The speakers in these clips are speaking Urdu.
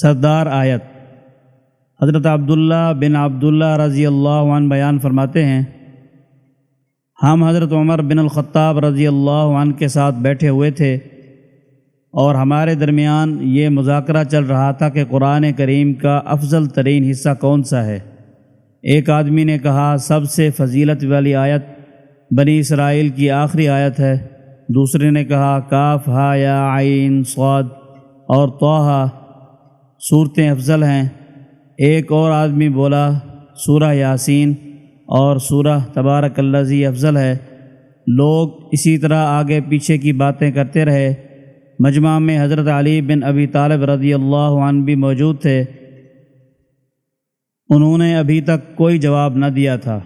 سردار آیت۔ حضرت عبداللہ بن عبداللہ رضی اللہ عنہ بیان فرماتے ہیں، ہم حضرت عمر بن الخطاب رضی اللہ عنہ کے ساتھ بیٹھے ہوئے تھے اور ہمارے درمیان یہ مذاکرہ چل رہا تھا کہ قرآن کریم کا افضل ترین حصہ کون سا ہے۔ ایک آدمی نے کہا، سب سے فضیلت والی آیت بنی اسرائیل کی آخری آیت ہے۔ دوسرے نے کہا، کاف ہا یا عین سعود اور توحہ صورتیں افضل ہیں۔ ایک اور آدمی بولا، سورہ یاسین، اور سورہ تبارک الزی افضل ہے۔ لوگ اسی طرح آگے پیچھے کی باتیں کرتے رہے۔ مجمع میں حضرت علی بن ابی طالب رضی اللہ عنہ بھی موجود تھے۔ انہوں نے ابھی تک کوئی جواب نہ دیا تھا۔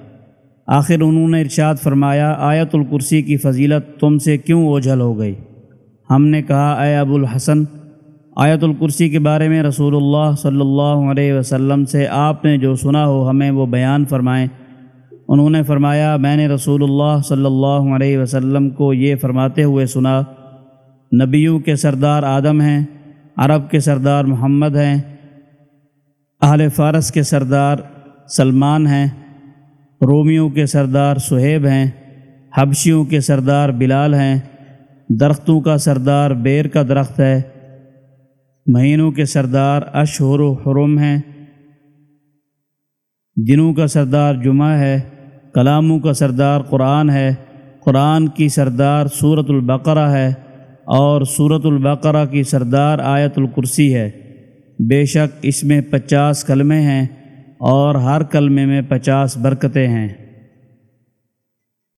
آخر انہوں نے ارشاد فرمایا، آیت الکرسی کی فضیلت تم سے کیوں اوجھل ہو گئی؟ ہم نے کہا، اے ابو الحسن آیت الکرسی کے بارے میں رسول اللہ صلی اللہ علیہ وسلم سے آپ نے جو سنا ہو ہمیں وہ بیان فرمائیں۔ انہوں نے فرمایا، میں نے رسول اللہ صلی اللہ علیہ وسلم کو یہ فرماتے ہوئے سنا، نبیوں کے سردار آدم ہیں، عرب کے سردار محمد ہیں، اہل فارس کے سردار سلمان ہیں، رومیوں کے سردار سہیب ہیں، حبشیوں کے سردار بلال ہیں، درختوں کا سردار بیر کا درخت ہے۔ مہینوں کے سردار اشہر و حرم ہیں۔ دنوں کا سردار جمعہ ہے، کلاموں کا سردار قرآن ہے۔ قرآن کی سردار صورت البقرہ ہے اور صورت البقرہ کی سردار آیت الکرسی ہے۔ بے شک اس میں پچاس کلمے ہیں اور ہر کلمے میں پچاس برکتیں ہیں۔